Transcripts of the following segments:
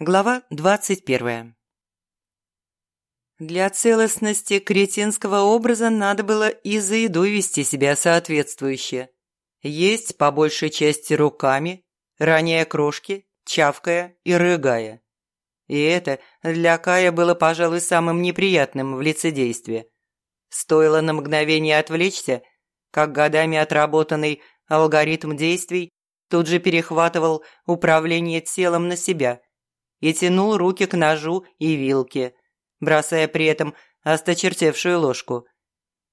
Глава двадцать первая. Для целостности кретинского образа надо было и за едой вести себя соответствующе. Есть по большей части руками, роняя крошки, чавкая и рыгая. И это для Кая было, пожалуй, самым неприятным в лицедействе. Стоило на мгновение отвлечься, как годами отработанный алгоритм действий тут же перехватывал управление телом на себя и тянул руки к ножу и вилке, бросая при этом осточертевшую ложку.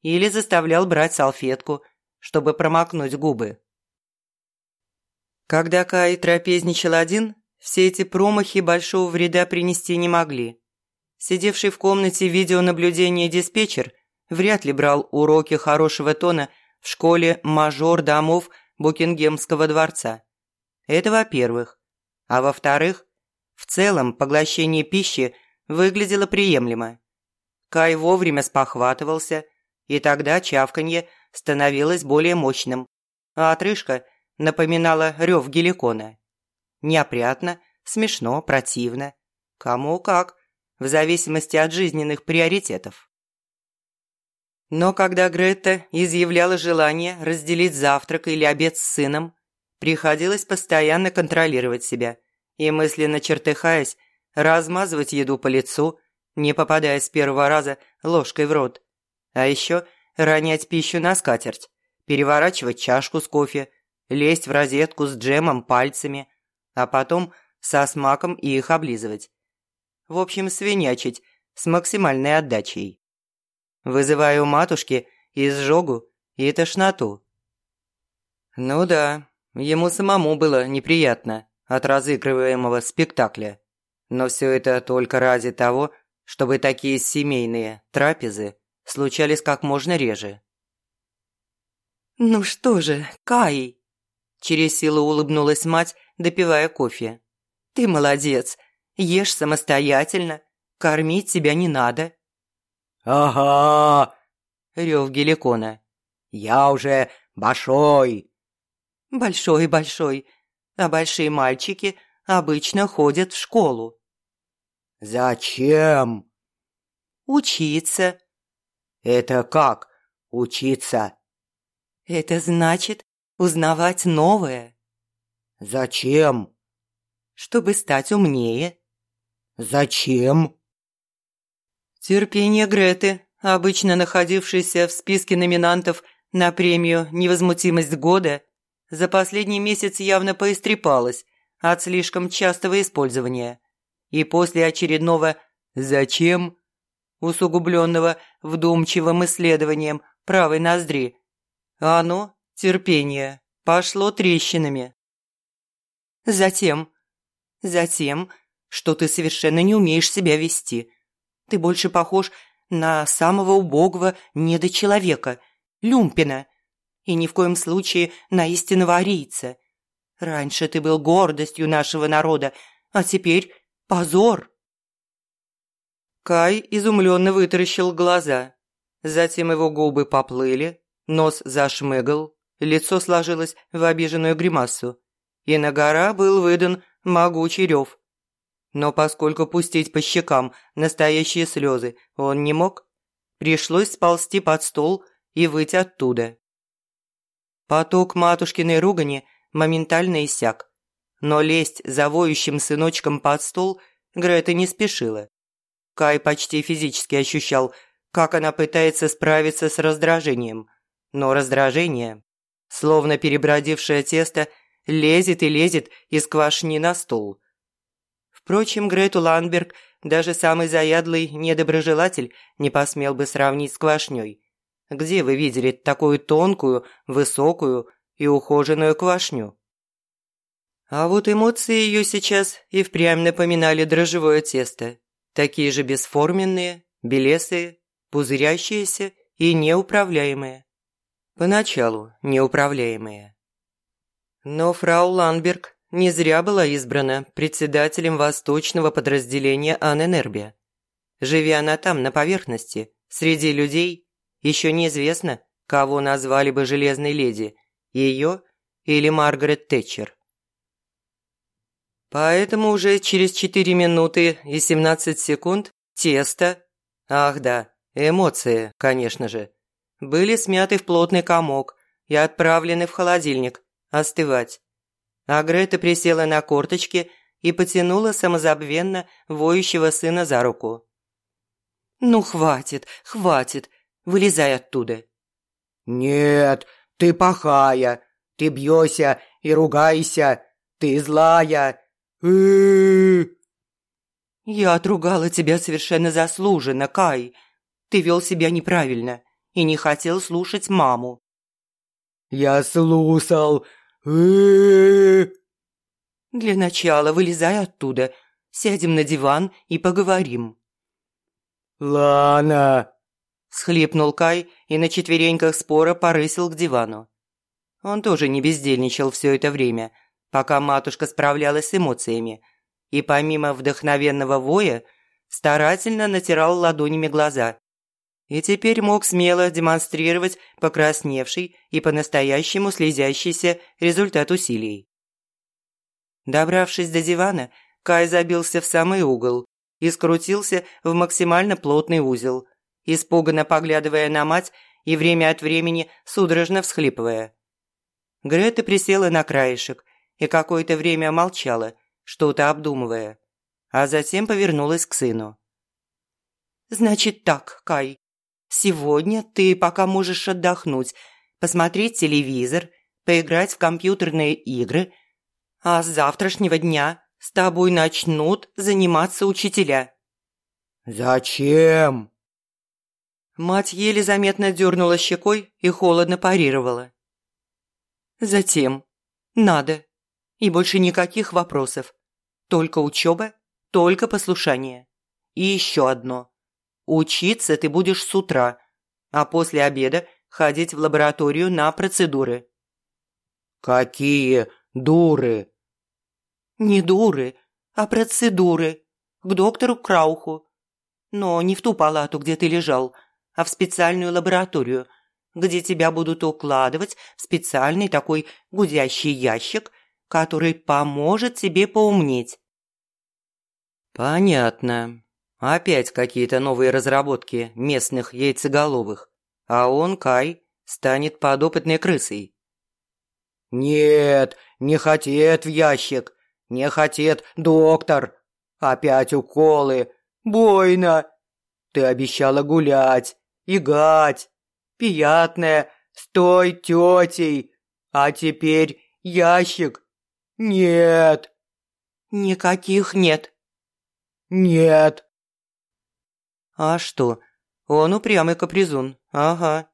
Или заставлял брать салфетку, чтобы промокнуть губы. Когда Кай трапезничал один, все эти промахи большого вреда принести не могли. Сидевший в комнате видеонаблюдения диспетчер вряд ли брал уроки хорошего тона в школе мажор домов Букингемского дворца. Это во-первых. А во-вторых, в целом поглощение пищи выглядело приемлемо. Кай вовремя спохватывался, и тогда чавканье становилось более мощным, а отрыжка напоминала рев геликона. Неопрятно, смешно, противно. Кому как, в зависимости от жизненных приоритетов. Но когда Гретта изъявляла желание разделить завтрак или обед с сыном, приходилось постоянно контролировать себя и, мысленно чертыхаясь, размазывать еду по лицу, не попадая с первого раза ложкой в рот. А еще ронять пищу на скатерть, переворачивать чашку с кофе, лезть в розетку с джемом пальцами, а потом со смаком их облизывать. В общем, свинячить с максимальной отдачей. Вызывая у матушки изжогу и тошноту. Ну да, ему самому было неприятно от разыгрываемого спектакля. Но все это только ради того, чтобы такие семейные трапезы случались как можно реже. «Ну что же, Кай!» Через силу улыбнулась мать, допивая кофе. «Ты молодец, ешь самостоятельно, кормить тебя не надо». «Ага!» – рев Геликона. «Я уже большой!» «Большой-большой, а большие мальчики обычно ходят в школу». «Зачем?» «Учиться». «Это как учиться?» «Это значит узнавать новое». «Зачем?» «Чтобы стать умнее». «Зачем?» Терпение Греты, обычно находившейся в списке номинантов на премию «Невозмутимость года», за последний месяц явно поистрепалось от слишком частого использования. И после очередного «зачем», усугубленного вдумчивым исследованием правой ноздри, оно, терпение, пошло трещинами. Затем, затем, что ты совершенно не умеешь себя вести. Ты больше похож на самого убогого недочеловека, люмпина, и ни в коем случае на истинного арийца. Раньше ты был гордостью нашего народа, а теперь позор. Кай изумленно вытаращил глаза. Затем его губы поплыли, нос зашмыгал, лицо сложилось в обиженную гримасу, и на гора был выдан могучий рев. Но поскольку пустить по щекам настоящие слезы он не мог, пришлось сползти под стол и выйти оттуда. Поток матушкиной ругани моментально иссяк. Но лезть за воющим сыночком под стол Грета не спешила. Кай почти физически ощущал, как она пытается справиться с раздражением. Но раздражение, словно перебродившее тесто, лезет и лезет из квашни на стол. Впрочем, Грету Ландберг даже самый заядлый недоброжелатель не посмел бы сравнить с квашней. Где вы видели такую тонкую, высокую и ухоженную квашню? А вот эмоции ее сейчас и впрямь напоминали дрожжевое тесто. Такие же бесформенные, белесые, пузырящиеся и неуправляемые. Поначалу неуправляемые. Но фрау Ланберг не зря была избрана председателем восточного подразделения Анэнербия. Живя она там, на поверхности, среди людей, еще неизвестно, кого назвали бы Железной Леди, ее или Маргарет Тэтчер. Поэтому уже через 4 минуты и 17 секунд тесто, ах да, эмоции, конечно же, были смяты в плотный комок и отправлены в холодильник остывать. А Грета присела на корточки и потянула самозабвенно воющего сына за руку. «Ну, хватит, хватит, вылезай оттуда». «Нет, ты плохая, ты бьешься и ругайся, ты злая, «Я отругала тебя совершенно заслуженно, Кай. Ты вел себя неправильно и не хотел слушать маму». «Я слушал. Для начала вылезай оттуда, сядем на диван и поговорим». «Ладно», – схлипнул Кай и на четвереньках спора порысил к дивану. Он тоже не бездельничал все это время, пока матушка справлялась с эмоциями, и помимо вдохновенного воя старательно натирал ладонями глаза. И теперь мог смело демонстрировать покрасневший и по-настоящему слезящийся результат усилий. Добравшись до дивана, Кай забился в самый угол и скрутился в максимально плотный узел, испуганно поглядывая на мать и время от времени судорожно всхлипывая. Грета присела на краешек и какое-то время молчала, что-то обдумывая, а затем повернулась к сыну. «Значит так, Кай, сегодня ты пока можешь отдохнуть, посмотреть телевизор, поиграть в компьютерные игры, а с завтрашнего дня с тобой начнут заниматься учителя». «Зачем?» Мать еле заметно дернула щекой и холодно парировала. «Затем. Надо. И больше никаких вопросов. Только учеба, только послушание. И еще одно. Учиться ты будешь с утра, а после обеда ходить в лабораторию на процедуры. Какие дуры? Не дуры, а процедуры. К доктору Крауху. Но не в ту палату, где ты лежал, а в специальную лабораторию, где тебя будут укладывать в специальный такой гудящий ящик – который поможет тебе поумнеть». «Понятно. Опять какие-то новые разработки местных яйцеголовых, а он, Кай, станет подопытной крысой». «Нет, не хотет в ящик, не хотет доктор. Опять уколы. Бойно. Ты обещала гулять, игать, приятная, с той тетей, а теперь ящик «Нет». «Никаких нет». «Нет». «А что? Он упрямый капризун. Ага».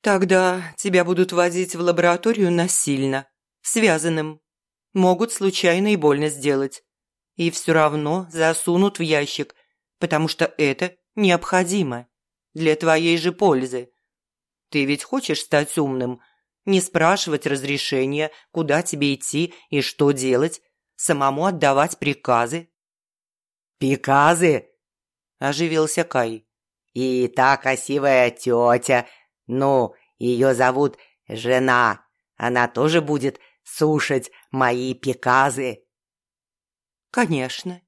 «Тогда тебя будут возить в лабораторию насильно, связанным. Могут случайно и больно сделать. И все равно засунут в ящик, потому что это необходимо. Для твоей же пользы. Ты ведь хочешь стать умным, не спрашивать разрешения, куда тебе идти и что делать, самому отдавать приказы. «Приказы?» – оживился Кай. «И та красивая тетя, ну, ее зовут Жена, она тоже будет слушать мои приказы». «Конечно.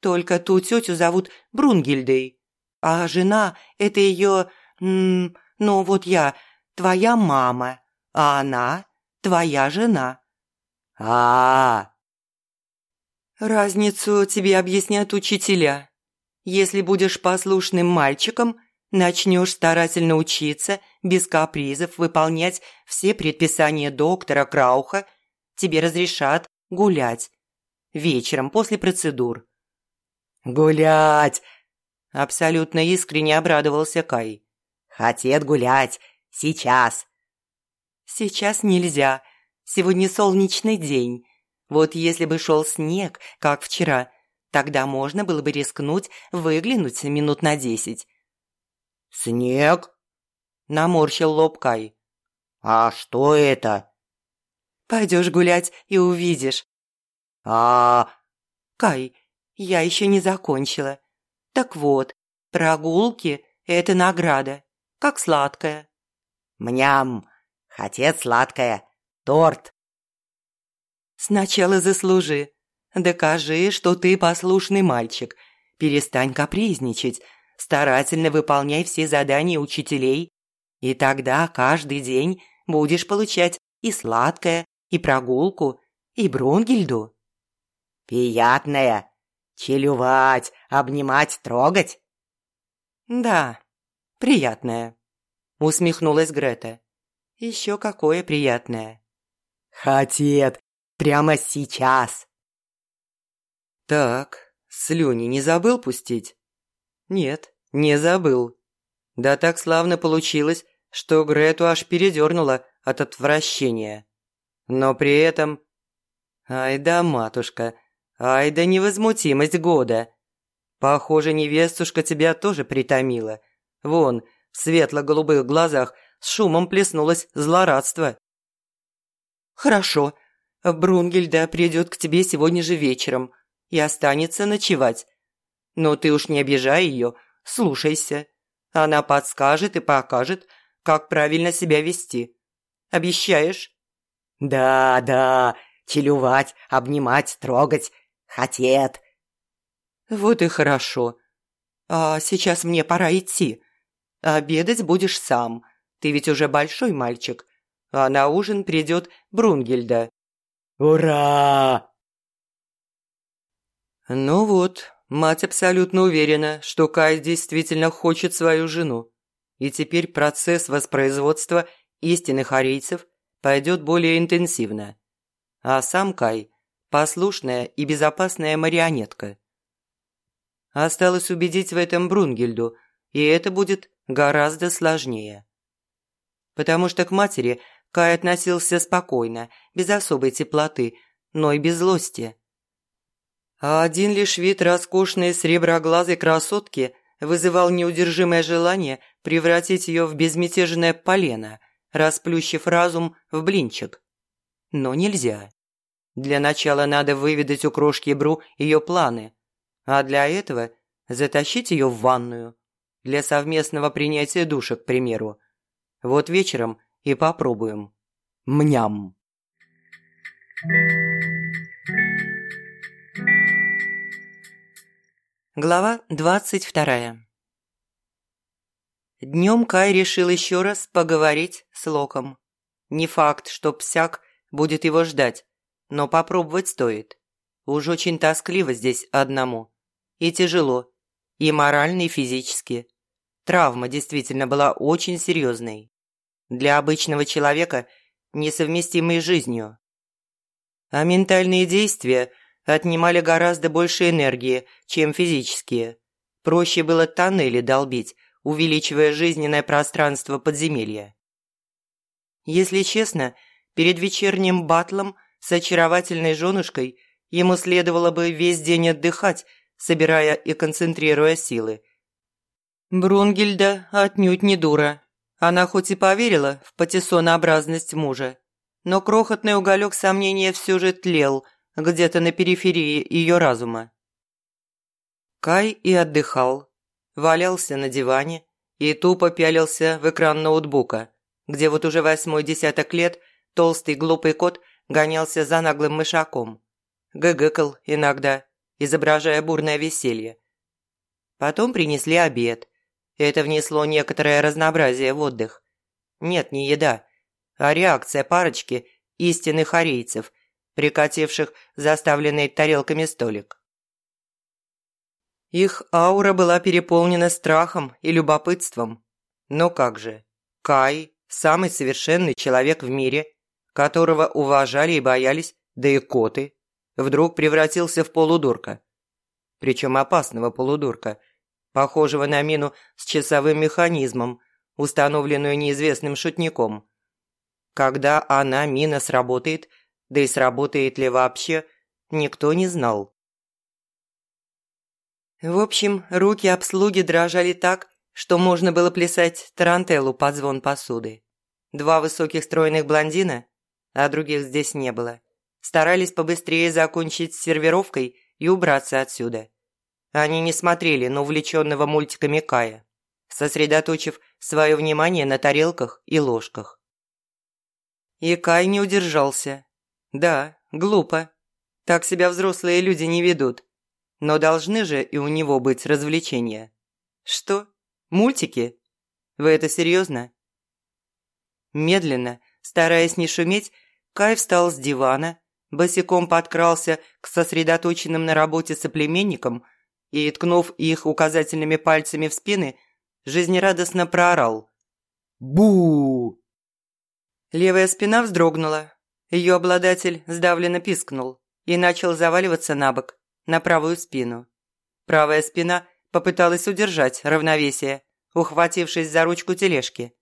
Только ту тетю зовут Брунгильдой, а жена – это ее, ну вот я, твоя мама» а она твоя жена». А, -а, а Разницу тебе объяснят учителя. Если будешь послушным мальчиком, начнешь старательно учиться, без капризов выполнять все предписания доктора Крауха, тебе разрешат гулять. Вечером после процедур. «Гулять!» – абсолютно искренне обрадовался Кай. «Хотят гулять. Сейчас. «Сейчас нельзя. Сегодня солнечный день. Вот если бы шел снег, как вчера, тогда можно было бы рискнуть выглянуть минут на десять». «Снег?» – наморщил лоб Кай. «А что это?» «Пойдешь гулять и увидишь». «А...» «Кай, я еще не закончила. Так вот, прогулки – это награда, как сладкое». «Мням!» Хотеть сладкое. Торт. Сначала заслужи. Докажи, что ты послушный мальчик. Перестань капризничать. Старательно выполняй все задания учителей. И тогда каждый день будешь получать и сладкое, и прогулку, и Брунгельду. Приятное. Челювать, обнимать, трогать. Да, приятное. Усмехнулась Грета. Еще какое приятное. Хотет. Прямо сейчас. Так, слюни не забыл пустить? Нет, не забыл. Да так славно получилось, что Грету аж передернуло от отвращения. Но при этом... Ай да, матушка, ай да невозмутимость года. Похоже, невестушка тебя тоже притомила. Вон, в светло-голубых глазах с шумом плеснулось злорадство. «Хорошо, Брунгельда придет к тебе сегодня же вечером и останется ночевать. Но ты уж не обижай ее, слушайся. Она подскажет и покажет, как правильно себя вести. Обещаешь?» «Да, да, челювать, обнимать, трогать. Хотет». «Вот и хорошо. А сейчас мне пора идти. Обедать будешь сам. Ты ведь уже большой мальчик. А на ужин придет Брунгельда. «Ура!» Ну вот, мать абсолютно уверена, что Кай действительно хочет свою жену. И теперь процесс воспроизводства истинных арийцев пойдет более интенсивно. А сам Кай – послушная и безопасная марионетка. Осталось убедить в этом Брунгельду, и это будет гораздо сложнее. Потому что к матери – Кай относился спокойно, без особой теплоты, но и без злости. А один лишь вид роскошной среброглазой красотки вызывал неудержимое желание превратить ее в безмятежное полено, расплющив разум в блинчик. Но нельзя. Для начала надо выведать у крошки Бру ее планы, а для этого затащить ее в ванную. Для совместного принятия душа, к примеру. Вот вечером и попробуем. Мням. Глава двадцать вторая. Днем Кай решил еще раз поговорить с Локом. Не факт, что Псяк будет его ждать, но попробовать стоит. Уж очень тоскливо здесь одному. И тяжело. И морально, и физически. Травма действительно была очень серьезной для обычного человека несовместимые с жизнью. А ментальные действия отнимали гораздо больше энергии, чем физические. Проще было тоннели долбить, увеличивая жизненное пространство подземелья. Если честно, перед вечерним батлом с очаровательной женушкой ему следовало бы весь день отдыхать, собирая и концентрируя силы. Брунгельда отнюдь не дура она хоть и поверила в патиссонообразность мужа, но крохотный уголек сомнения все же тлел где-то на периферии ее разума. Кай и отдыхал, валялся на диване и тупо пялился в экран ноутбука, где вот уже восьмой десяток лет толстый глупый кот гонялся за наглым мышаком. Гыгыкал иногда, изображая бурное веселье. Потом принесли обед – это внесло некоторое разнообразие в отдых. Нет, не еда, а реакция парочки истинных арийцев, прикативших заставленный тарелками столик. Их аура была переполнена страхом и любопытством. Но как же, Кай – самый совершенный человек в мире, которого уважали и боялись, да и коты, вдруг превратился в полудурка. Причем опасного полудурка – похожего на мину с часовым механизмом, установленную неизвестным шутником. Когда она, мина, сработает, да и сработает ли вообще, никто не знал. В общем, руки обслуги дрожали так, что можно было плясать тарантеллу под звон посуды. Два высоких стройных блондина, а других здесь не было, старались побыстрее закончить с сервировкой и убраться отсюда. Они не смотрели на увлеченного мультиками Кая, сосредоточив свое внимание на тарелках и ложках. И Кай не удержался. Да, Глупо. Так себя взрослые люди не ведут. Но должны же и у него быть развлечения. Что? Мультики? Вы это серьезно? Медленно, стараясь не шуметь, Кай встал с дивана, босиком подкрался к сосредоточенным на работе соплеменникам и, ткнув их указательными пальцами в спины, жизнерадостно проорал. «Бу!» Левая спина вздрогнула. Ее обладатель сдавленно пискнул и начал заваливаться на бок, на правую спину. Правая спина попыталась удержать равновесие, ухватившись за ручку тележки.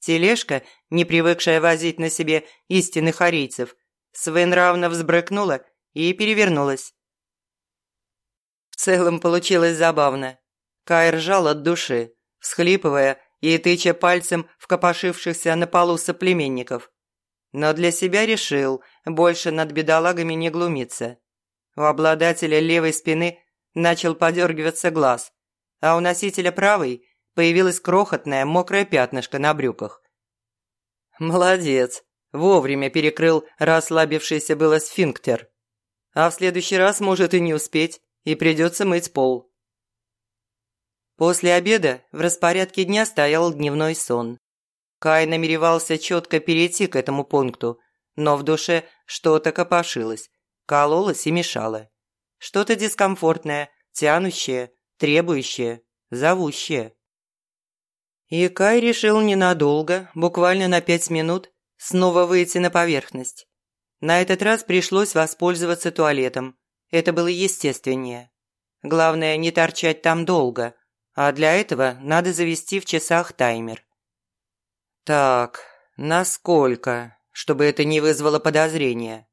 Тележка, не привыкшая возить на себе истинных арийцев, своенравно взбрыкнула и перевернулась. В целом получилось забавно. Кай ржал от души, всхлипывая и тыча пальцем в копошившихся на полу соплеменников. Но для себя решил больше над бедолагами не глумиться. У обладателя левой спины начал подергиваться глаз, а у носителя правой появилось крохотное мокрое пятнышко на брюках. «Молодец!» Вовремя перекрыл расслабившийся было сфинктер. А в следующий раз может и не успеть, и придется мыть пол. После обеда в распорядке дня стоял дневной сон. Кай намеревался четко перейти к этому пункту, но в душе что-то копошилось, кололось и мешало. Что-то дискомфортное, тянущее, требующее, зовущее. И Кай решил ненадолго, буквально на пять минут, снова выйти на поверхность. На этот раз пришлось воспользоваться туалетом. Это было естественнее. Главное, не торчать там долго, а для этого надо завести в часах таймер. Так, насколько, чтобы это не вызвало подозрения?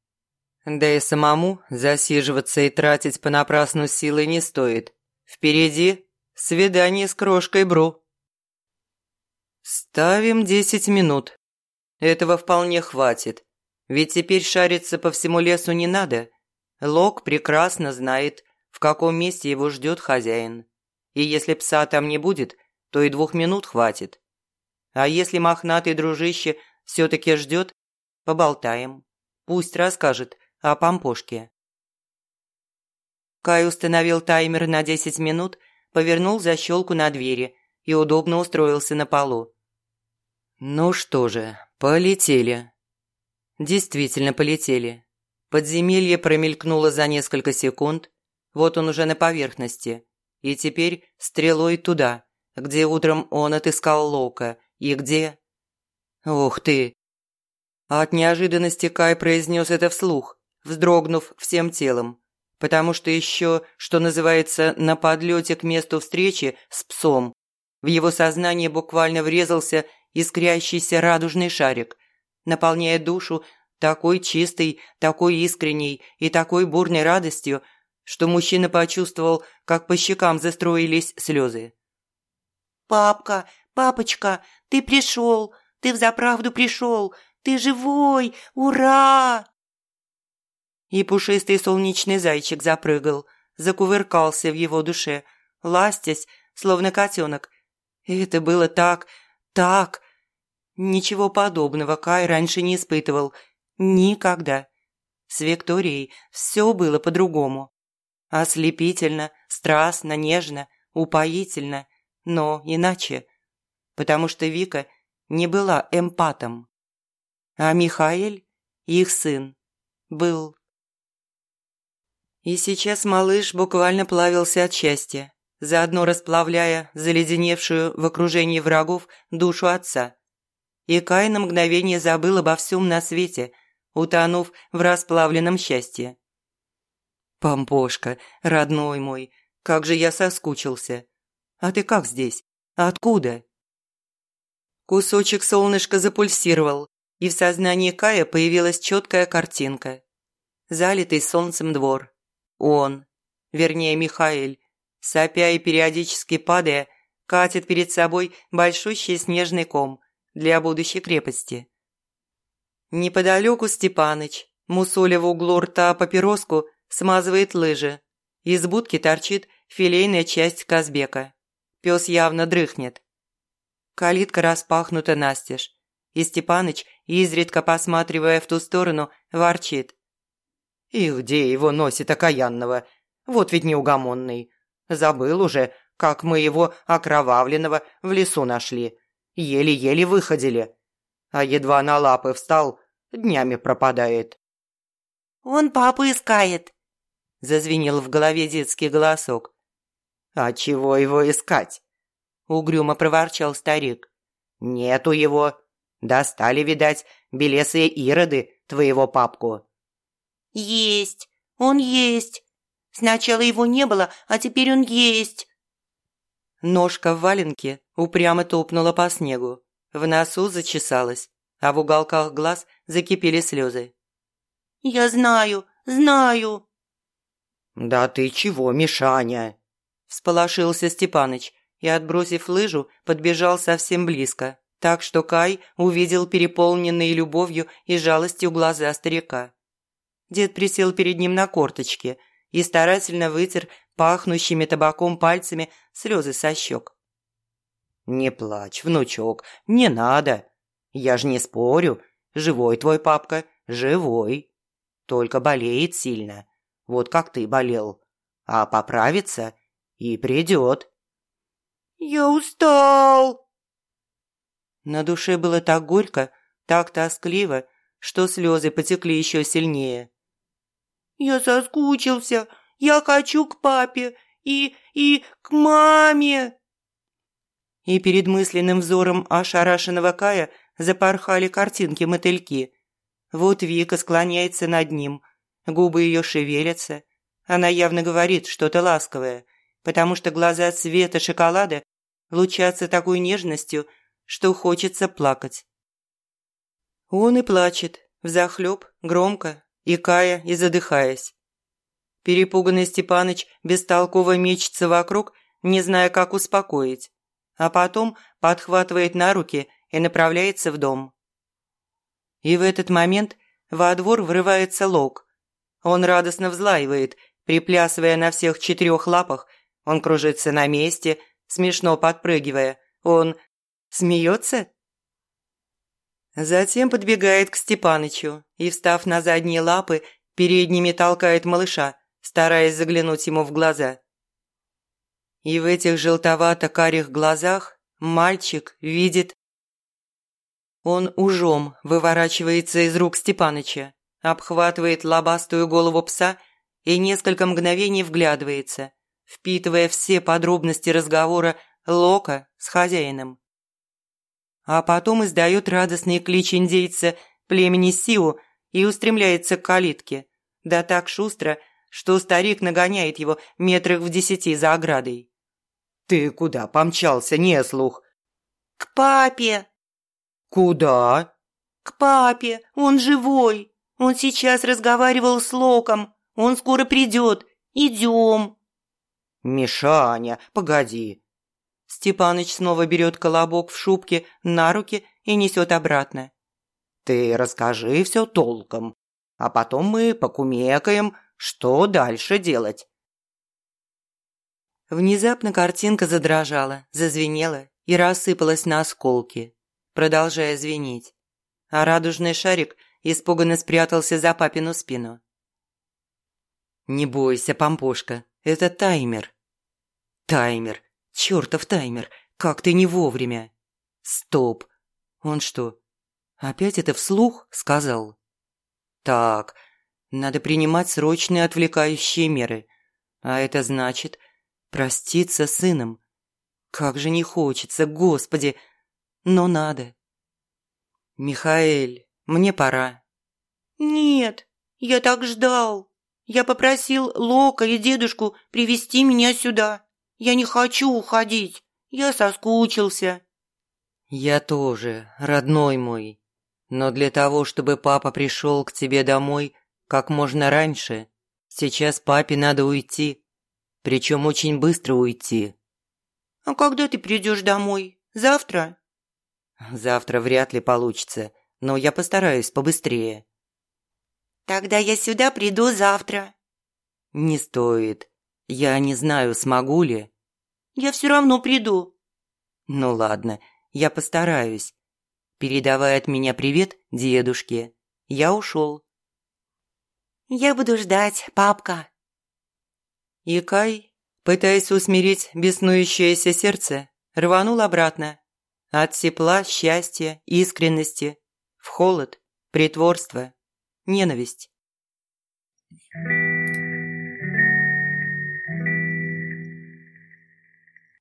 Да и самому засиживаться и тратить понапрасну силы не стоит. Впереди свидание с крошкой Бру. Ставим десять минут. Этого вполне хватит. Ведь теперь шариться по всему лесу не надо. Лок прекрасно знает, в каком месте его ждет хозяин. И если пса там не будет, то и двух минут хватит. А если мохнатый дружище все-таки ждет, поболтаем. Пусть расскажет о помпошке. Кай установил таймер на 10 минут, повернул защелку на двери и удобно устроился на полу. Ну что же, полетели. Действительно полетели. Подземелье промелькнуло за несколько секунд. Вот он уже на поверхности. И теперь стрелой туда, где утром он отыскал Лока. И где... Ух ты! От неожиданности Кай произнес это вслух, вздрогнув всем телом. Потому что еще, что называется, на подлете к месту встречи с псом, в его сознание буквально врезался искрящийся радужный шарик, наполняя душу такой чистой, такой искренней и такой бурной радостью, что мужчина почувствовал, как по щекам застроились слезы. «Папка, папочка, ты пришел! Ты взаправду пришел! Ты живой! Ура!» И пушистый солнечный зайчик запрыгал, закувыркался в его душе, ластясь, словно котенок. И это было так, так, Ничего подобного Кай раньше не испытывал. Никогда. С Викторией все было по-другому. Ослепительно, страстно, нежно, упоительно, но иначе. Потому что Вика не была эмпатом. А Михаэль, их сын, был. И сейчас малыш буквально плавился от счастья, заодно расплавляя заледеневшую в окружении врагов душу отца и Кай на мгновение забыл обо всем на свете, утонув в расплавленном счастье. «Помпошка, родной мой, как же я соскучился! А ты как здесь? Откуда?» Кусочек солнышка запульсировал, и в сознании Кая появилась четкая картинка. Залитый солнцем двор. Он, вернее Михаэль, сопя и периодически падая, катит перед собой большущий снежный ком, для будущей крепости. Неподалеку Степаныч, мусоля в углу рта папироску, смазывает лыжи. Из будки торчит филейная часть Казбека. Пес явно дрыхнет. Калитка распахнута настежь, и Степаныч, изредка посматривая в ту сторону, ворчит. И где его носит окаянного? Вот ведь неугомонный. Забыл уже, как мы его окровавленного в лесу нашли. Еле-еле выходили. А едва на лапы встал, днями пропадает. «Он папу искает», – зазвенел в голове детский голосок. «А чего его искать?» – угрюмо проворчал старик. «Нету его. Достали, видать, белесые ироды твоего папку». «Есть, он есть. Сначала его не было, а теперь он есть». Ножка в валенке упрямо топнула по снегу. В носу зачесалась, а в уголках глаз закипели слезы. «Я знаю, знаю!» «Да ты чего, Мишаня?» Всполошился Степаныч и, отбросив лыжу, подбежал совсем близко, так что Кай увидел переполненные любовью и жалостью глаза старика. Дед присел перед ним на корточки и старательно вытер пахнущими табаком пальцами слезы со щек. «Не плачь, внучок, не надо. Я ж не спорю. Живой твой папка, живой. Только болеет сильно, вот как ты болел. А поправится и придет». «Я устал!» На душе было так горько, так тоскливо, что слезы потекли еще сильнее. «Я соскучился, я хочу к папе и... и к маме!» И перед мысленным взором ошарашенного Кая запорхали картинки-мотыльки. Вот Вика склоняется над ним, губы ее шевелятся. Она явно говорит что-то ласковое, потому что глаза цвета шоколада лучатся такой нежностью, что хочется плакать. Он и плачет, взахлеб, громко, икая и задыхаясь. Перепуганный Степаныч бестолково мечется вокруг, не зная, как успокоить, а потом подхватывает на руки и направляется в дом. И в этот момент во двор врывается Лок. Он радостно взлаивает, приплясывая на всех четырех лапах, он кружится на месте, смешно подпрыгивая. Он смеется? Затем подбегает к Степанычу и, встав на задние лапы, передними толкает малыша, стараясь заглянуть ему в глаза. И в этих желтовато-карих глазах мальчик видит... Он ужом выворачивается из рук Степаныча, обхватывает лобастую голову пса и несколько мгновений вглядывается, впитывая все подробности разговора Лока с хозяином. А потом издает радостный клич индейца племени Сиу и устремляется к калитке, да так шустро, что старик нагоняет его метрах в десяти за оградой. «Ты куда помчался, не слух?» «К папе!» «Куда?» «К папе! Он живой! Он сейчас разговаривал с Локом! Он скоро придет! Идем!» «Мишаня, погоди!» Степаныч снова берет колобок в шубке на руки и несет обратно. «Ты расскажи все толком, а потом мы покумекаем, что дальше делать?» Внезапно картинка задрожала, зазвенела и рассыпалась на осколки, продолжая звенеть. А радужный шарик испуганно спрятался за папину спину. «Не бойся, помпушка, это таймер». «Таймер, чертов таймер, как ты не вовремя!» «Стоп! Он что, опять это вслух сказал?» «Так, надо принимать срочные отвлекающие меры. А это значит проститься с сыном. Как же не хочется, господи, но надо. Михаэль, мне пора. Нет, я так ждал. Я попросил Лока и дедушку привести меня сюда. Я не хочу уходить. Я соскучился. Я тоже, родной мой. Но для того, чтобы папа пришел к тебе домой, как можно раньше. Сейчас папе надо уйти. Причем очень быстро уйти. А когда ты придешь домой? Завтра? Завтра вряд ли получится, но я постараюсь побыстрее. Тогда я сюда приду завтра. Не стоит. Я не знаю, смогу ли. Я все равно приду. Ну ладно, я постараюсь. Передавай от меня привет дедушке. Я ушел. Я буду ждать, папка». И Кай, пытаясь усмирить беснующееся сердце, рванул обратно. От тепла, счастья, искренности, в холод, притворство, ненависть.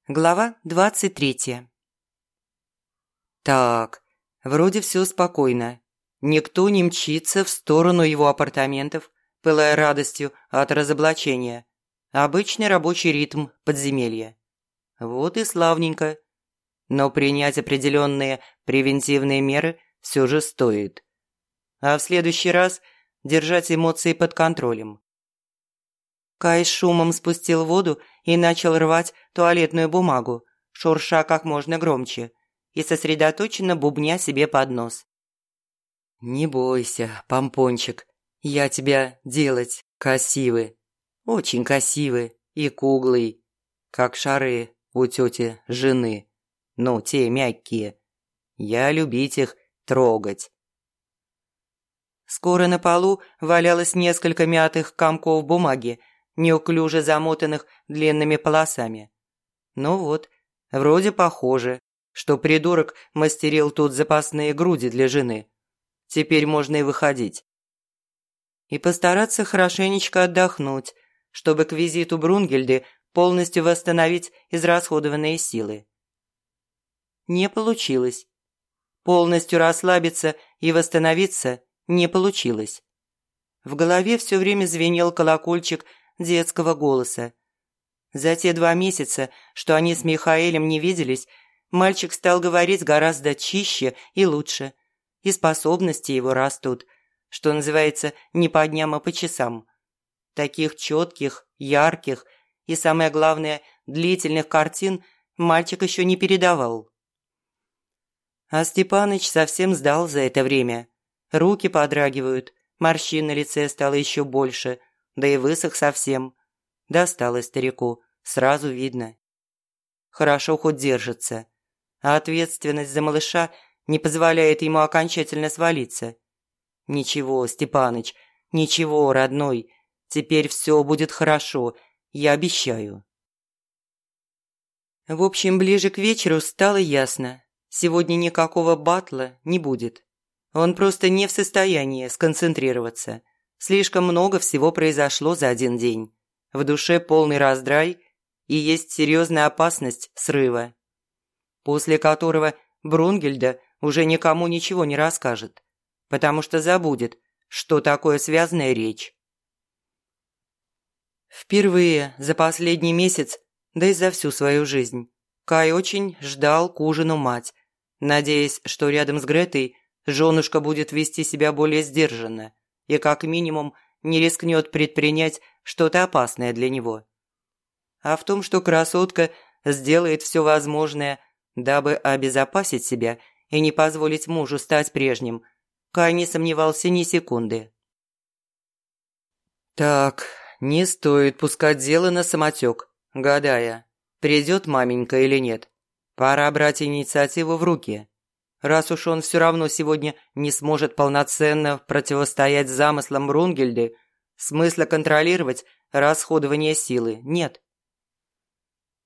Глава двадцать третья. Так, вроде все спокойно. Никто не мчится в сторону его апартаментов, пылая радостью от разоблачения. Обычный рабочий ритм подземелья. Вот и славненько. Но принять определенные превентивные меры все же стоит. А в следующий раз держать эмоции под контролем. Кай шумом спустил воду и начал рвать туалетную бумагу, шурша как можно громче и сосредоточенно бубня себе под нос. «Не бойся, помпончик, я тебя делать красивый, очень красивый и куглый, как шары у тети жены, но те мягкие. Я любить их трогать». Скоро на полу валялось несколько мятых комков бумаги, неуклюже замотанных длинными полосами. Ну вот, вроде похоже, что придурок мастерил тут запасные груди для жены. Теперь можно и выходить. И постараться хорошенечко отдохнуть, чтобы к визиту Брунгельды полностью восстановить израсходованные силы. Не получилось. Полностью расслабиться и восстановиться не получилось. В голове все время звенел колокольчик детского голоса. За те два месяца, что они с Михаэлем не виделись, Мальчик стал говорить гораздо чище и лучше. И способности его растут, что называется, не по дням, а по часам. Таких четких, ярких и, самое главное, длительных картин мальчик еще не передавал. А Степаныч совсем сдал за это время. Руки подрагивают, морщин на лице стало еще больше, да и высох совсем. Досталось старику, сразу видно. Хорошо хоть держится а ответственность за малыша не позволяет ему окончательно свалиться. «Ничего, Степаныч, ничего, родной, теперь все будет хорошо, я обещаю». В общем, ближе к вечеру стало ясно. Сегодня никакого батла не будет. Он просто не в состоянии сконцентрироваться. Слишком много всего произошло за один день. В душе полный раздрай и есть серьезная опасность срыва после которого Брунгельда уже никому ничего не расскажет, потому что забудет, что такое связанная речь. Впервые за последний месяц, да и за всю свою жизнь, Кай очень ждал к ужину мать, надеясь, что рядом с Гретой женушка будет вести себя более сдержанно и как минимум не рискнет предпринять что-то опасное для него. А в том, что красотка сделает все возможное, Дабы обезопасить себя и не позволить мужу стать прежним, Кай не сомневался ни секунды. «Так, не стоит пускать дело на самотек, гадая, придет маменька или нет. Пора брать инициативу в руки. Раз уж он все равно сегодня не сможет полноценно противостоять замыслам Рунгельды, смысла контролировать расходование силы нет.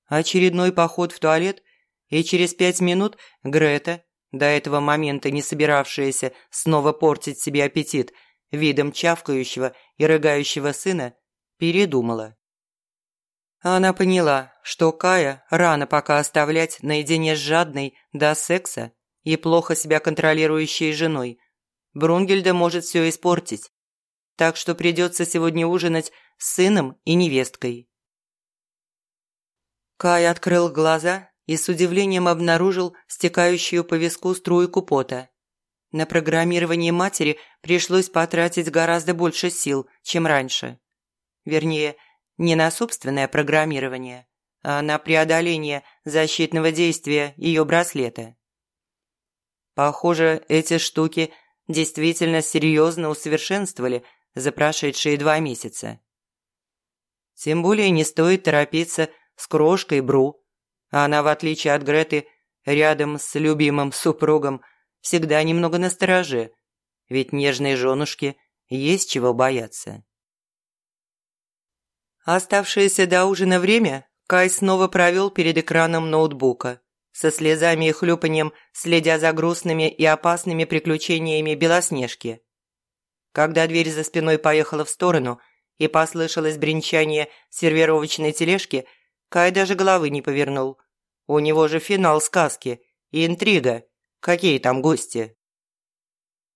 Очередной поход в туалет и через пять минут Грета, до этого момента не собиравшаяся снова портить себе аппетит видом чавкающего и рыгающего сына, передумала. Она поняла, что Кая рано пока оставлять наедине с жадной до секса и плохо себя контролирующей женой. Брунгельда может все испортить. Так что придется сегодня ужинать с сыном и невесткой. Кай открыл глаза и с удивлением обнаружил стекающую по виску струйку пота. На программирование матери пришлось потратить гораздо больше сил, чем раньше. Вернее, не на собственное программирование, а на преодоление защитного действия ее браслета. Похоже, эти штуки действительно серьезно усовершенствовали за прошедшие два месяца. Тем более не стоит торопиться с крошкой Бру, она, в отличие от Греты, рядом с любимым супругом, всегда немного настороже, ведь нежной женушке есть чего бояться. Оставшееся до ужина время Кай снова провел перед экраном ноутбука, со слезами и хлюпанием, следя за грустными и опасными приключениями Белоснежки. Когда дверь за спиной поехала в сторону и послышалось бренчание сервировочной тележки, Кай даже головы не повернул. У него же финал сказки и интрига. Какие там гости?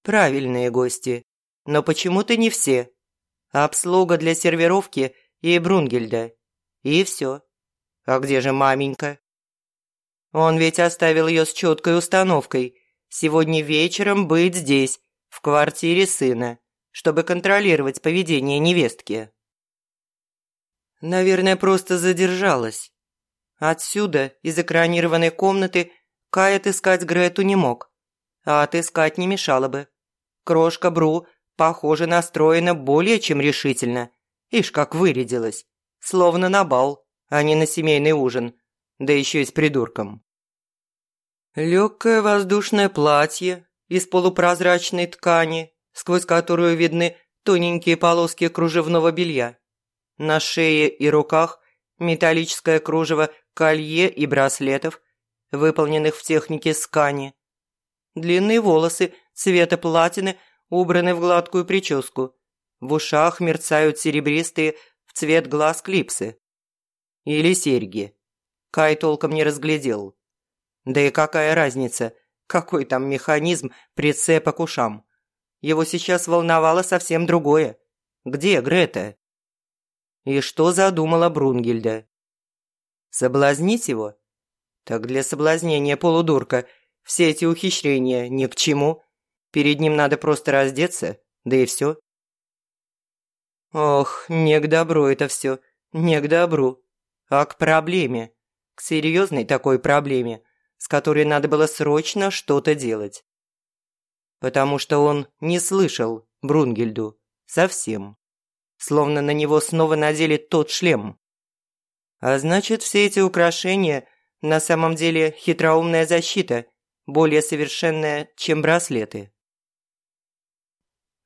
Правильные гости. Но почему-то не все. Обслуга для сервировки и Брунгельда. И все. А где же маменька? Он ведь оставил ее с четкой установкой. Сегодня вечером быть здесь, в квартире сына, чтобы контролировать поведение невестки. Наверное, просто задержалась. Отсюда, из экранированной комнаты, Кай отыскать Грету не мог. А отыскать не мешало бы. Крошка Бру, похоже, настроена более чем решительно. Ишь, как вырядилась. Словно на бал, а не на семейный ужин. Да еще и с придурком. Легкое воздушное платье из полупрозрачной ткани, сквозь которую видны тоненькие полоски кружевного белья. На шее и руках металлическое кружево колье и браслетов, выполненных в технике скани. Длинные волосы цвета платины убраны в гладкую прическу. В ушах мерцают серебристые в цвет глаз клипсы. Или серьги. Кай толком не разглядел. Да и какая разница, какой там механизм прицепа к ушам. Его сейчас волновало совсем другое. Где Грета? И что задумала Брунгельда? Соблазнить его? Так для соблазнения полудурка все эти ухищрения ни к чему. Перед ним надо просто раздеться, да и все. Ох, не к добру это все, не к добру, а к проблеме, к серьезной такой проблеме, с которой надо было срочно что-то делать. Потому что он не слышал Брунгельду совсем, словно на него снова надели тот шлем. А значит, все эти украшения на самом деле хитроумная защита, более совершенная, чем браслеты.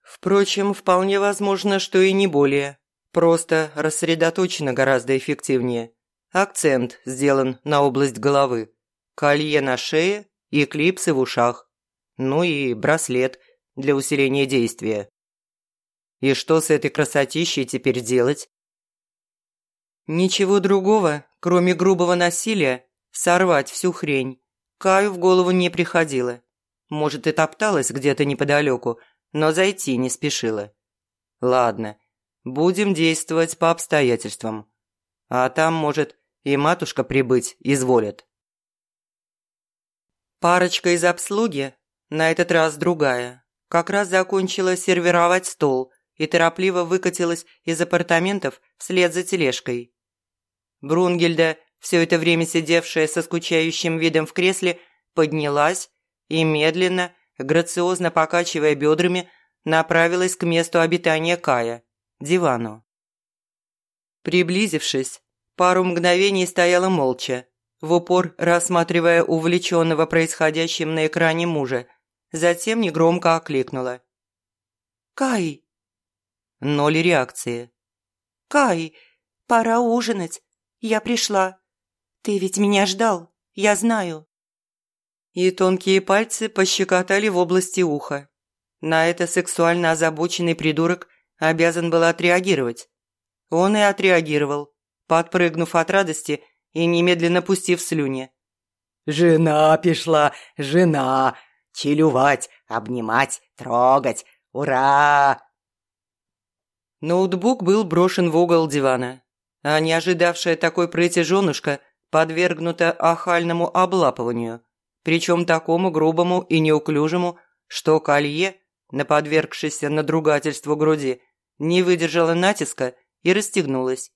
Впрочем, вполне возможно, что и не более. Просто рассредоточено гораздо эффективнее. Акцент сделан на область головы. Колье на шее и клипсы в ушах. Ну и браслет для усиления действия. И что с этой красотищей теперь делать? Ничего другого, кроме грубого насилия, сорвать всю хрень, Каю в голову не приходило. Может, и топталась где-то неподалеку, но зайти не спешила. Ладно, будем действовать по обстоятельствам. А там, может, и матушка прибыть изволит. Парочка из обслуги, на этот раз другая, как раз закончила сервировать стол и торопливо выкатилась из апартаментов вслед за тележкой. Брунгельда, все это время сидевшая со скучающим видом в кресле, поднялась и медленно, грациозно покачивая бедрами, направилась к месту обитания Кая – дивану. Приблизившись, пару мгновений стояла молча, в упор рассматривая увлеченного происходящим на экране мужа, затем негромко окликнула. «Кай!» Ноль реакции. «Кай, пора ужинать. Я пришла. Ты ведь меня ждал, я знаю». И тонкие пальцы пощекотали в области уха. На это сексуально озабоченный придурок обязан был отреагировать. Он и отреагировал, подпрыгнув от радости и немедленно пустив слюни. «Жена пришла, жена! Челювать, обнимать, трогать! Ура!» Ноутбук был брошен в угол дивана а не ожидавшая такой прыти женушка подвергнута ахальному облапыванию, причем такому грубому и неуклюжему, что колье, на подвергшееся надругательству груди, не выдержала натиска и расстегнулась.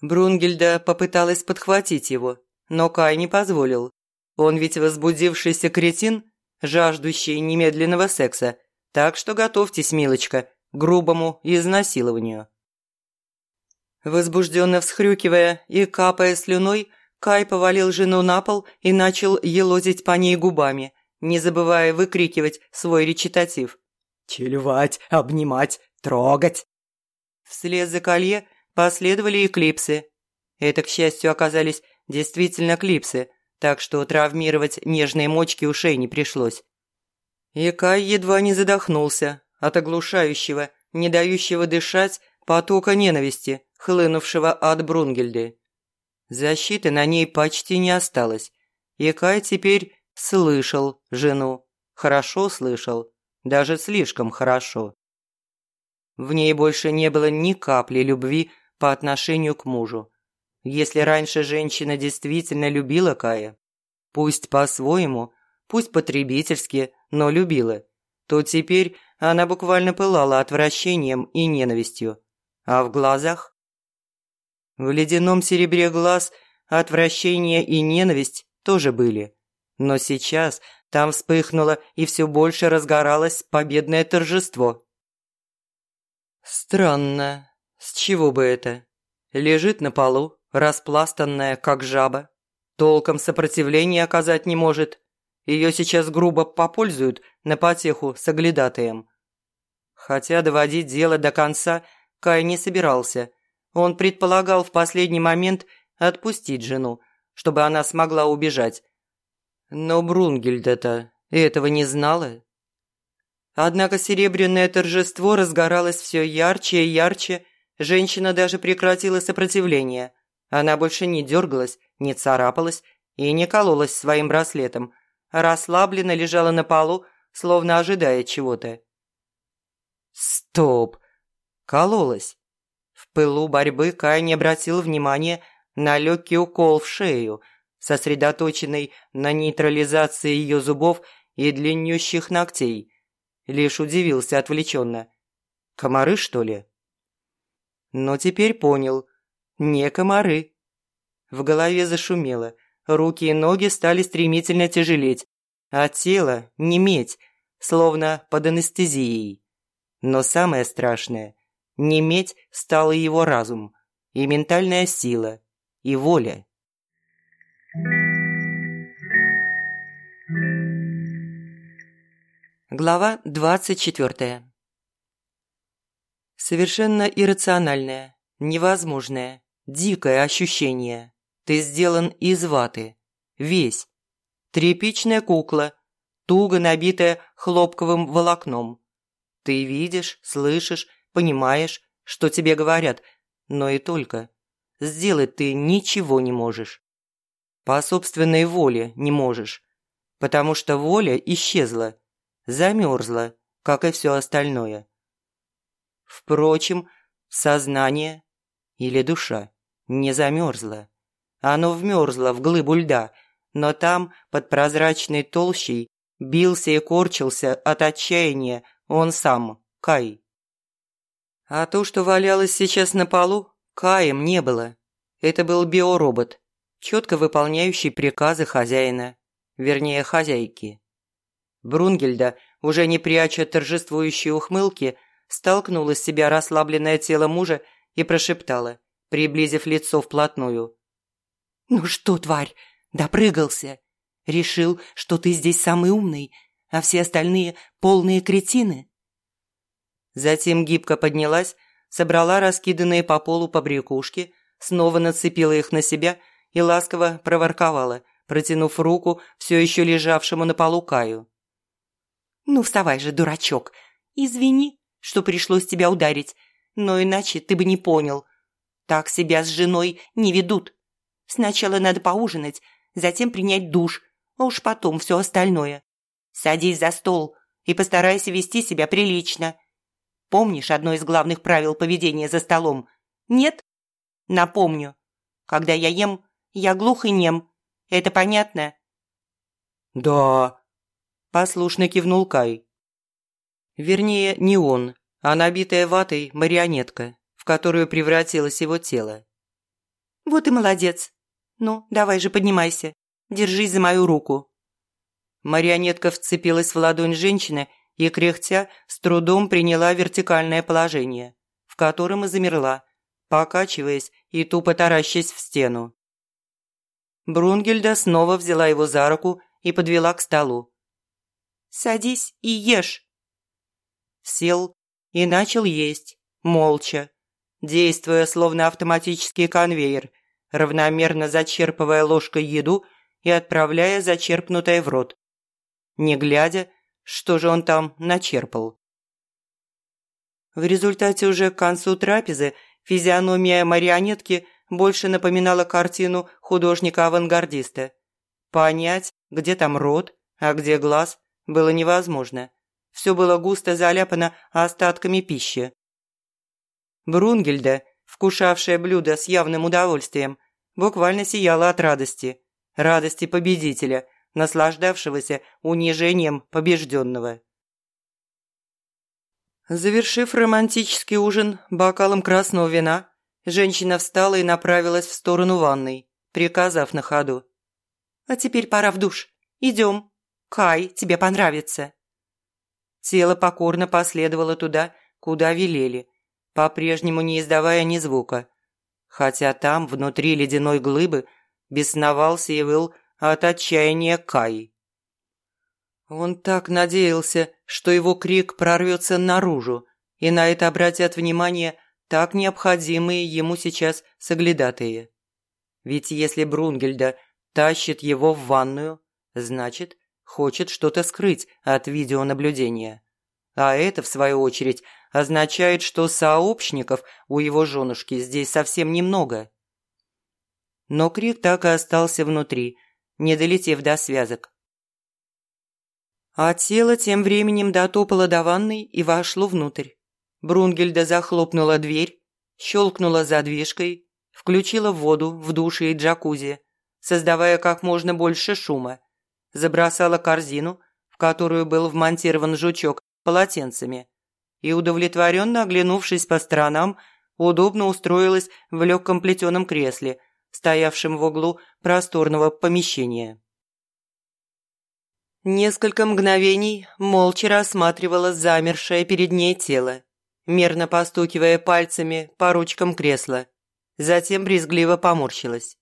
Брунгельда попыталась подхватить его, но Кай не позволил. Он ведь возбудившийся кретин, жаждущий немедленного секса, так что готовьтесь, милочка, грубому изнасилованию. Возбужденно всхрюкивая и капая слюной, Кай повалил жену на пол и начал елозить по ней губами, не забывая выкрикивать свой речитатив. «Челювать, обнимать, трогать!» Вслед за колье Последовали и клипсы. Это, к счастью, оказались действительно клипсы, так что травмировать нежные мочки ушей не пришлось. И Кай едва не задохнулся от оглушающего, не дающего дышать потока ненависти, хлынувшего от Брунгельды. Защиты на ней почти не осталось, и Кай теперь слышал жену, хорошо слышал, даже слишком хорошо. В ней больше не было ни капли любви по отношению к мужу. Если раньше женщина действительно любила Кая, пусть по-своему, пусть потребительски, но любила, то теперь она буквально пылала отвращением и ненавистью. А в глазах? В ледяном серебре глаз отвращение и ненависть тоже были. Но сейчас там вспыхнуло и все больше разгоралось победное торжество. Странно. С чего бы это? Лежит на полу, распластанная, как жаба. Толком сопротивления оказать не может. Ее сейчас грубо попользуют на потеху с оглядатаем. Хотя доводить дело до конца Кай не собирался. Он предполагал в последний момент отпустить жену, чтобы она смогла убежать. Но Брунгельда-то этого не знала. Однако серебряное торжество разгоралось все ярче и ярче. Женщина даже прекратила сопротивление. Она больше не дергалась, не царапалась и не кололась своим браслетом, расслабленно лежала на полу, словно ожидая чего-то. Стоп! Кололась. В пылу борьбы Кай не обратил внимания на легкий укол в шею, сосредоточенный на нейтрализации ее зубов и длиннющих ногтей – Лишь удивился отвлеченно. Комары, что ли? Но теперь понял. Не комары. В голове зашумело. Руки и ноги стали стремительно тяжелеть, а тело неметь, словно под анестезией. Но самое страшное – неметь стал его разум, и ментальная сила, и воля. Глава 24. Совершенно иррациональное, невозможное, дикое ощущение. Ты сделан из ваты. Весь. Тряпичная кукла, туго набитая хлопковым волокном. Ты видишь, слышишь, понимаешь, что тебе говорят, но и только. Сделать ты ничего не можешь. По собственной воле не можешь, потому что воля исчезла – замерзла, как и все остальное. Впрочем, сознание или душа не замерзла. Оно вмерзло в глыбу льда, но там, под прозрачной толщей, бился и корчился от отчаяния он сам, Кай. А то, что валялось сейчас на полу, Каем не было. Это был биоробот, четко выполняющий приказы хозяина, вернее, хозяйки. Брунгельда, уже не пряча торжествующей ухмылки, столкнула с себя расслабленное тело мужа и прошептала, приблизив лицо вплотную. «Ну что, тварь, допрыгался? Решил, что ты здесь самый умный, а все остальные полные кретины?» Затем гибко поднялась, собрала раскиданные по полу побрякушки, снова нацепила их на себя и ласково проворковала, протянув руку все еще лежавшему на полу Каю. «Ну, вставай же, дурачок. Извини, что пришлось тебя ударить, но иначе ты бы не понял. Так себя с женой не ведут. Сначала надо поужинать, затем принять душ, а уж потом все остальное. Садись за стол и постарайся вести себя прилично. Помнишь одно из главных правил поведения за столом? Нет? Напомню. Когда я ем, я глух и нем. Это понятно?» «Да», Послушно кивнул Кай. Вернее, не он, а набитая ватой марионетка, в которую превратилось его тело. «Вот и молодец. Ну, давай же поднимайся. Держись за мою руку». Марионетка вцепилась в ладонь женщины и, кряхтя, с трудом приняла вертикальное положение, в котором и замерла, покачиваясь и тупо таращась в стену. Брунгельда снова взяла его за руку и подвела к столу, Садись и ешь». Сел и начал есть, молча. действуя словно автоматический конвейер, равномерно зачерпывая ложкой еду и отправляя зачерпнутое в рот. Не глядя, что же он там начерпал. В результате уже к концу трапезы физиономия марионетки больше напоминала картину художника-авангардиста. Понять, где там рот, а где глаз, было невозможно. Все было густо заляпано остатками пищи. Брунгельда, вкушавшая блюдо с явным удовольствием, буквально сияла от радости. Радости победителя, наслаждавшегося унижением побежденного. Завершив романтический ужин бокалом красного вина, женщина встала и направилась в сторону ванной, приказав на ходу. «А теперь пора в душ. Идем. Кай, тебе понравится». Тело покорно последовало туда, куда велели, по-прежнему не издавая ни звука. Хотя там, внутри ледяной глыбы, бесновался и выл от отчаяния Кай. Он так надеялся, что его крик прорвется наружу, и на это обратят внимание так необходимые ему сейчас соглядатые. Ведь если Брунгельда тащит его в ванную, значит, хочет что-то скрыть от видеонаблюдения. А это, в свою очередь, означает, что сообщников у его женушки здесь совсем немного. Но крик так и остался внутри, не долетев до связок. А тело тем временем дотопало до ванной и вошло внутрь. Брунгельда захлопнула дверь, щелкнула задвижкой, включила воду в душе и джакузи, создавая как можно больше шума, забросала корзину, в которую был вмонтирован жучок, полотенцами, и, удовлетворенно оглянувшись по сторонам, удобно устроилась в легком плетеном кресле, стоявшем в углу просторного помещения. Несколько мгновений молча рассматривала замершее перед ней тело, мерно постукивая пальцами по ручкам кресла. Затем брезгливо поморщилась.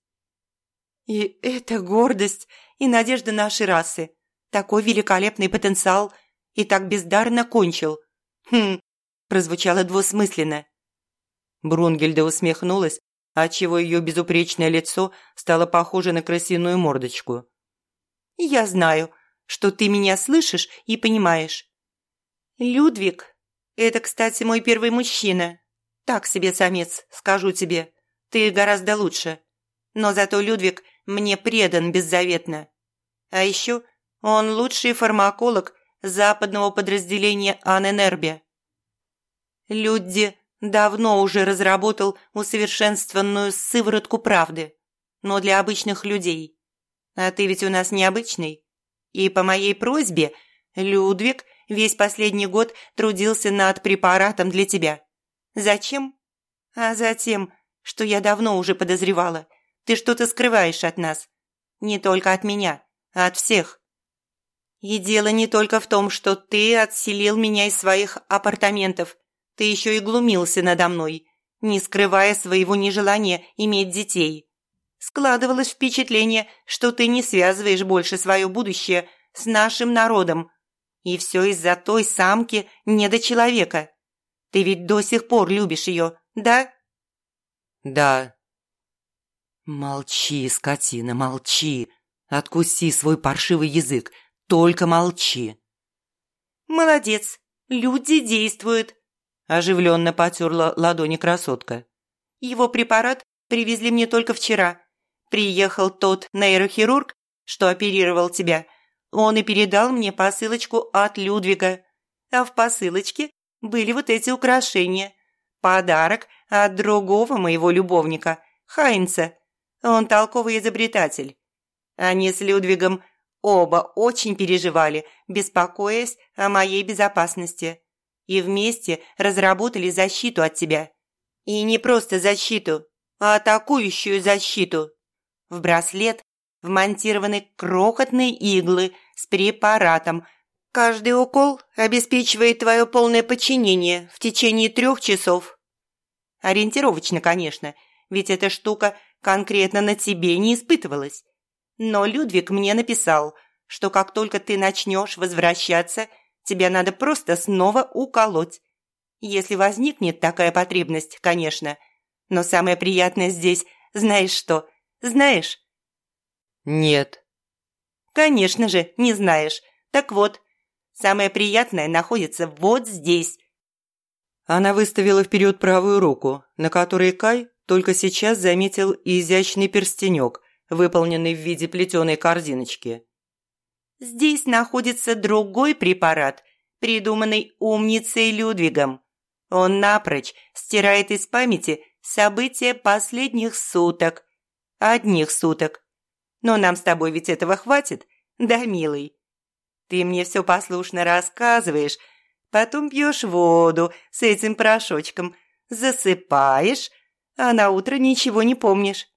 «И это гордость и надежда нашей расы. Такой великолепный потенциал и так бездарно кончил. Хм, прозвучало двусмысленно». Брунгельда усмехнулась, отчего ее безупречное лицо стало похоже на крысиную мордочку. «Я знаю, что ты меня слышишь и понимаешь. Людвиг – это, кстати, мой первый мужчина. Так себе самец, скажу тебе. Ты гораздо лучше. Но зато Людвиг мне предан беззаветно. А еще он лучший фармаколог западного подразделения Аненербе. Людди давно уже разработал усовершенствованную сыворотку правды, но для обычных людей. А ты ведь у нас необычный. И по моей просьбе Людвиг весь последний год трудился над препаратом для тебя. Зачем? А затем, что я давно уже подозревала. Ты что-то скрываешь от нас. Не только от меня, а от всех. И дело не только в том, что ты отселил меня из своих апартаментов. Ты еще и глумился надо мной, не скрывая своего нежелания иметь детей. Складывалось впечатление, что ты не связываешь больше свое будущее с нашим народом. И все из-за той самки недочеловека. Ты ведь до сих пор любишь ее, да? Да. Молчи, скотина, молчи. Откуси свой паршивый язык. Только молчи. Молодец. Люди действуют. Оживленно потерла ладони красотка. Его препарат привезли мне только вчера. Приехал тот нейрохирург, что оперировал тебя. Он и передал мне посылочку от Людвига. А в посылочке были вот эти украшения. Подарок от другого моего любовника, Хайнца. Он толковый изобретатель. Они с Людвигом оба очень переживали, беспокоясь о моей безопасности. И вместе разработали защиту от тебя. И не просто защиту, а атакующую защиту. В браслет вмонтированы крохотные иглы с препаратом. Каждый укол обеспечивает твое полное подчинение в течение трех часов. Ориентировочно, конечно, ведь эта штука конкретно на тебе не испытывалась. Но Людвиг мне написал, что как только ты начнешь возвращаться, тебя надо просто снова уколоть. Если возникнет такая потребность, конечно. Но самое приятное здесь, знаешь что? Знаешь? Нет. Конечно же, не знаешь. Так вот, самое приятное находится вот здесь. Она выставила вперед правую руку, на которой Кай только сейчас заметил изящный перстенек, выполненный в виде плетеной корзиночки. Здесь находится другой препарат, придуманный умницей Людвигом. Он напрочь стирает из памяти события последних суток. Одних суток. Но нам с тобой ведь этого хватит, да, милый? Ты мне все послушно рассказываешь, потом пьешь воду с этим порошочком, засыпаешь, а на утро ничего не помнишь.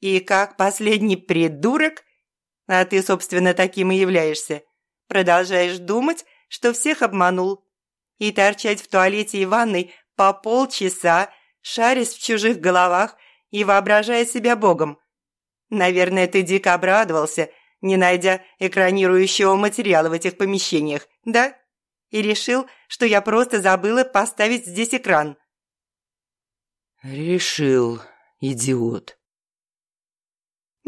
И как последний придурок, а ты, собственно, таким и являешься, продолжаешь думать, что всех обманул, и торчать в туалете и ванной по полчаса, шарясь в чужих головах и воображая себя богом. Наверное, ты дико обрадовался, не найдя экранирующего материала в этих помещениях, да? И решил, что я просто забыла поставить здесь экран. Решил, идиот.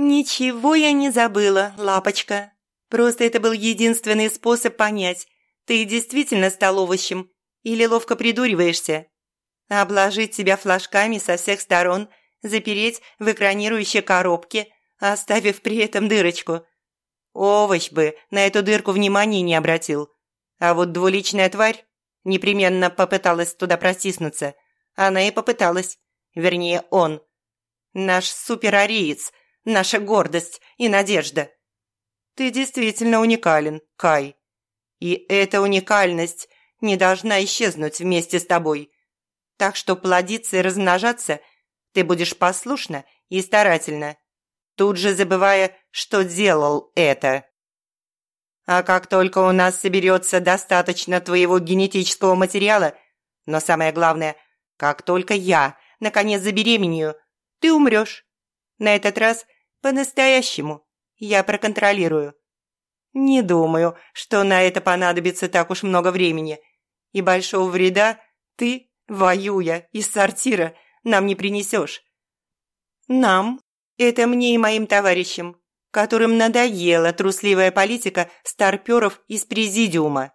Ничего я не забыла, лапочка. Просто это был единственный способ понять, ты действительно стал овощем или ловко придуриваешься? Обложить тебя флажками со всех сторон, запереть в экранирующей коробке, оставив при этом дырочку. Овощ бы на эту дырку внимания не обратил. А вот двуличная тварь непременно попыталась туда протиснуться. Она и попыталась. Вернее, он. Наш суперариец, наша гордость и надежда. Ты действительно уникален, Кай. И эта уникальность не должна исчезнуть вместе с тобой. Так что плодиться и размножаться ты будешь послушно и старательно, тут же забывая, что делал это. А как только у нас соберется достаточно твоего генетического материала, но самое главное, как только я, наконец, забеременею, ты умрешь. На этот раз по-настоящему я проконтролирую. Не думаю, что на это понадобится так уж много времени. И большого вреда ты, воюя из сортира, нам не принесешь. Нам, это мне и моим товарищам, которым надоела трусливая политика старперов из президиума.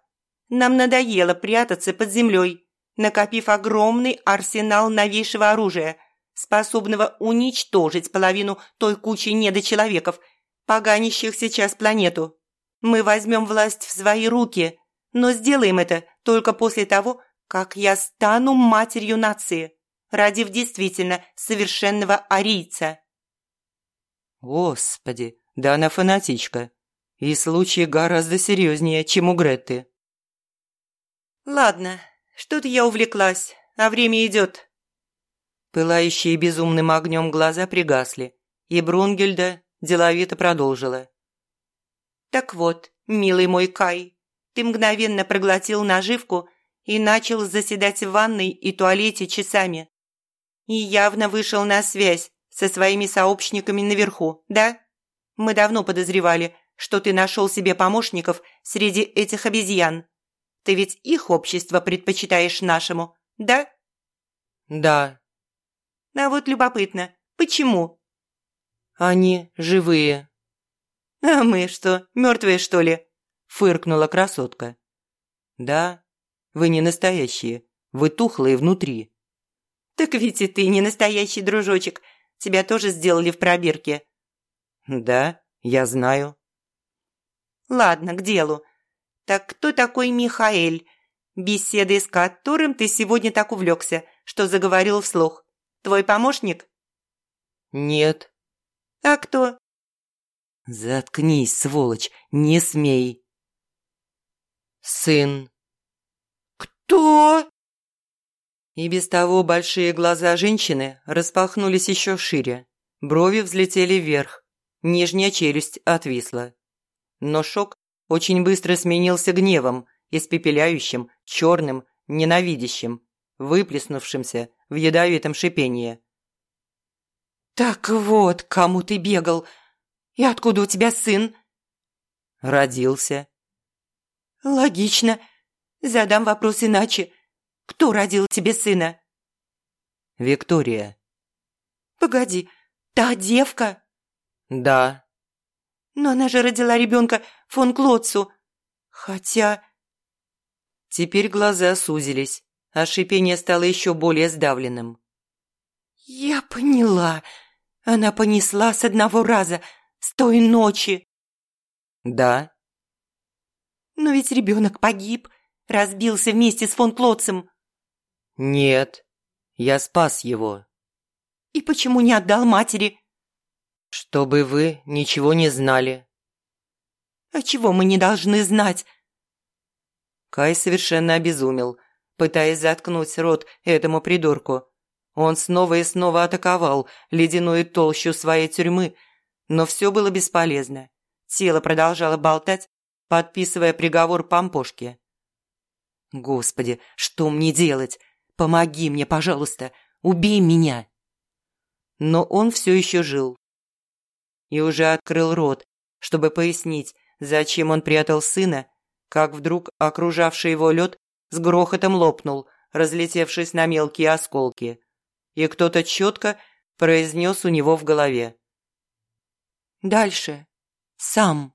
Нам надоело прятаться под землей, накопив огромный арсенал новейшего оружия, способного уничтожить половину той кучи недочеловеков, поганящих сейчас планету. Мы возьмем власть в свои руки, но сделаем это только после того, как я стану матерью нации, родив действительно совершенного арийца». «Господи, да она фанатичка. И случай гораздо серьезнее, чем у Гретты». «Ладно, что-то я увлеклась, а время идет». Пылающие безумным огнем глаза пригасли, и Брунгельда деловито продолжила. Так вот, милый мой Кай, ты мгновенно проглотил наживку и начал заседать в ванной и туалете часами. И явно вышел на связь со своими сообщниками наверху, да? Мы давно подозревали, что ты нашел себе помощников среди этих обезьян. Ты ведь их общество предпочитаешь нашему, да? Да. А вот любопытно, почему? Они живые. «А мы что, мертвые, что ли?» – фыркнула красотка. «Да, вы не настоящие, вы тухлые внутри». «Так ведь и ты не настоящий дружочек, тебя тоже сделали в пробирке». «Да, я знаю». «Ладно, к делу. Так кто такой Михаэль, беседой с которым ты сегодня так увлекся, что заговорил вслух? Твой помощник?» «Нет». «А кто?» «Заткнись, сволочь, не смей!» «Сын!» «Кто?» И без того большие глаза женщины распахнулись еще шире. Брови взлетели вверх, нижняя челюсть отвисла. Но шок очень быстро сменился гневом, испепеляющим, черным, ненавидящим, выплеснувшимся в ядовитом шипении. «Так вот, кому ты бегал!» «И откуда у тебя сын?» «Родился». «Логично. Задам вопрос иначе. Кто родил тебе сына?» «Виктория». «Погоди, та девка?» «Да». «Но она же родила ребенка фон Клотцу. Хотя...» Теперь глаза сузились, а шипение стало еще более сдавленным. «Я поняла. Она понесла с одного раза, с той ночи». «Да». «Но ведь ребенок погиб, разбился вместе с фон Клотцем». «Нет, я спас его». «И почему не отдал матери?» «Чтобы вы ничего не знали». «А чего мы не должны знать?» Кай совершенно обезумел, пытаясь заткнуть рот этому придурку. Он снова и снова атаковал ледяную толщу своей тюрьмы, но все было бесполезно. Тело продолжало болтать, подписывая приговор помпошке. «Господи, что мне делать? Помоги мне, пожалуйста, убей меня!» Но он все еще жил. И уже открыл рот, чтобы пояснить, зачем он прятал сына, как вдруг окружавший его лед с грохотом лопнул, разлетевшись на мелкие осколки и кто-то четко произнес у него в голове. «Дальше. Сам».